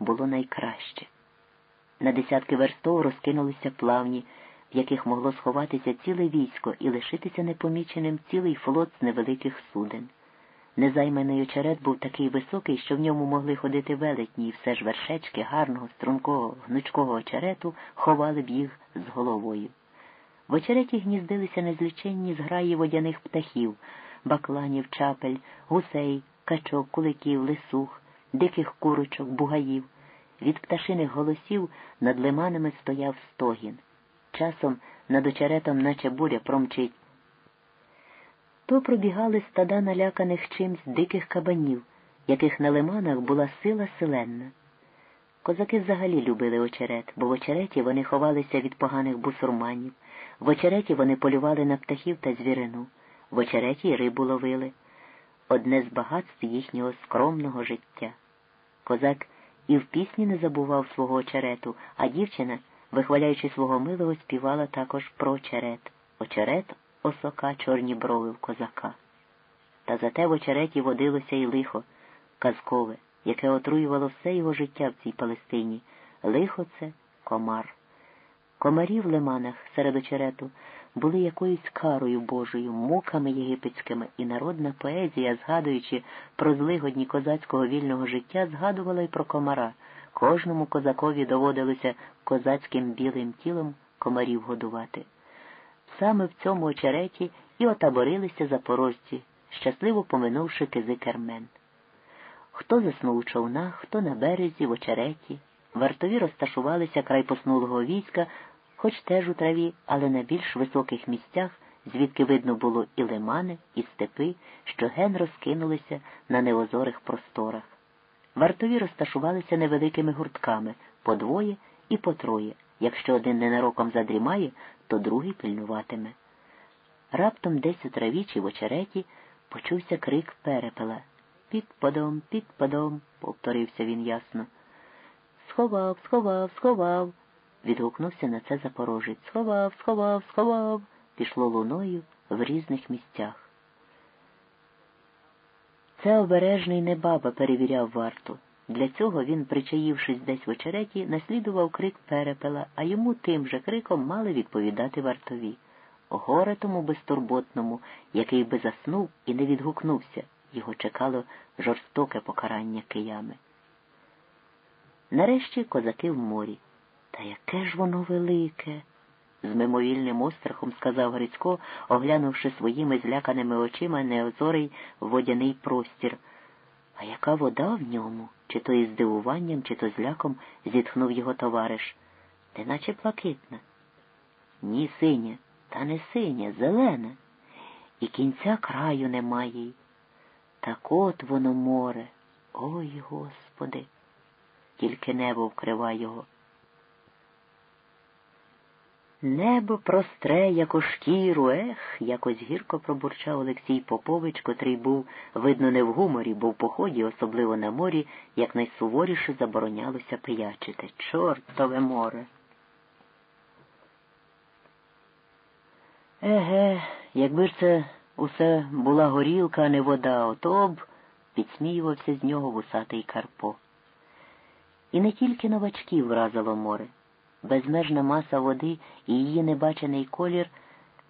було найкраще. На десятки верстов розкинулися плавні, в яких могло сховатися ціле військо і лишитися непоміченим цілий флот з невеликих суден. Незайманий очерет був такий високий, що в ньому могли ходити велетні, і все ж вершечки гарного, стрункого, гнучкого очерету ховали б їх з головою. В очереті гніздилися незліченні зграї водяних птахів, бакланів, чапель, гусей, качок, куликів, лисух, диких курочок, бугаїв. Від пташиних голосів над лиманами стояв стогін. Часом над очеретом, наче буря, промчить. То пробігали стада наляканих чимсь диких кабанів, яких на лиманах була сила селенна. Козаки взагалі любили очерет, бо в очереті вони ховалися від поганих бусурманів, в очереті вони полювали на птахів та звірину, в очереті рибу ловили. Одне з багатств їхнього скромного життя. Козак і в пісні не забував свого очерету, а дівчина, вихваляючи свого милого, співала також про очерет. Очерет осока чорні брови в козака. Та зате в очереті водилося й лихо, казкове, яке отруювало все його життя в цій Палестині. Лихо це комар. Комарі в лиманах серед очерету були якоюсь карою Божою, муками єгипетськими, і народна поезія, згадуючи про злигодні козацького вільного життя, згадувала й про комара. Кожному козакові доводилося козацьким білим тілом комарів годувати. Саме в цьому очереті і отаборилися запорожці, щасливо поминувши кизи кермен. Хто заснув у човнах, хто на березі, в очереті. Вартові розташувалися край поснулого війська, хоч теж у траві, але на більш високих місцях, звідки видно було і лимани, і степи, що ген розкинулися на неозорих просторах. Вартові розташувалися невеликими гуртками по двоє і по троє. Якщо один ненароком задрімає, то другий пильнуватиме. Раптом десь у траві чи в очереті почувся крик перепела. Підпадом, підпадом, повторився він ясно. Сховав, сховав, сховав. Відгукнувся на це запорожець. Сховав, сховав, сховав. Пішло луною в різних місцях. Це обережний небаба перевіряв варту. Для цього він, причаївшись десь в очереті, наслідував крик перепела, а йому тим же криком мали відповідати вартові. Горе тому безтурботному, який би заснув і не відгукнувся, його чекало жорстоке покарання киями. Нарешті козаки в морі. Та яке ж воно велике? з мимовільним острахом сказав Грицько, оглянувши своїми зляканими очима неозорий водяний простір. А яка вода в ньому? Чи то із здивуванням, чи то зляком зітхнув його товариш. Ти наче блакитна. Ні, синя, та не синя, зелена. І кінця краю немає. Так от воно море. Ой, Господи, тільки небо вкрива його. Небо простре, як шкіру, ех, якось гірко пробурчав Олексій Попович, котрий був, видно, не в гуморі, бо в поході, особливо на морі, як найсуворіше заборонялося пиячити. Чортове море. Еге, якби ж це усе була горілка, а не вода, ото б, підсміювався з нього вусатий Карпо. І не тільки новачків вразило море безмежна маса води і її небачений колір,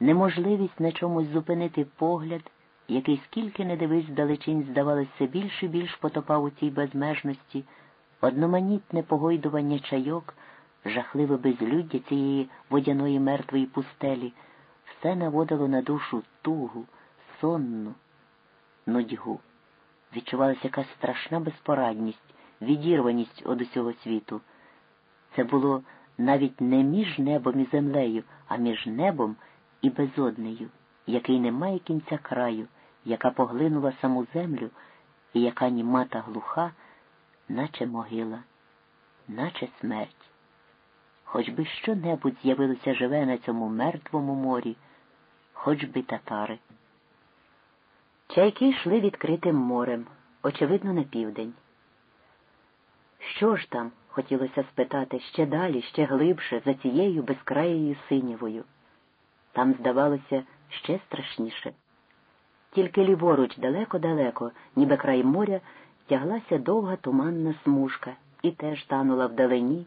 неможливість на чомусь зупинити погляд, який скільки не дивись вдалечінь, здавалося, більш і більш потопав у цій безмежності, одноманітне погойдування чайок, жахливе безлюддя цієї водяної мертвої пустелі, все наводило на душу тугу, сонну, нудьгу. Відчувалася якась страшна безпорадність, відірваність од усього світу. Це було навіть не між небом і землею, а між небом і безоднею, який не має кінця краю, яка поглинула саму землю, і яка німа та глуха, наче могила, наче смерть. Хоч би що-небудь з'явилося живе на цьому мертвому морі, хоч би татари. Чайки йшли відкритим морем, очевидно, на південь. Що ж там? Хотілося спитати ще далі, ще глибше, за цією безкраєю синєвою. Там, здавалося, ще страшніше. Тільки ліворуч далеко-далеко, ніби край моря, тяглася довга туманна смужка, і теж танула вдалині,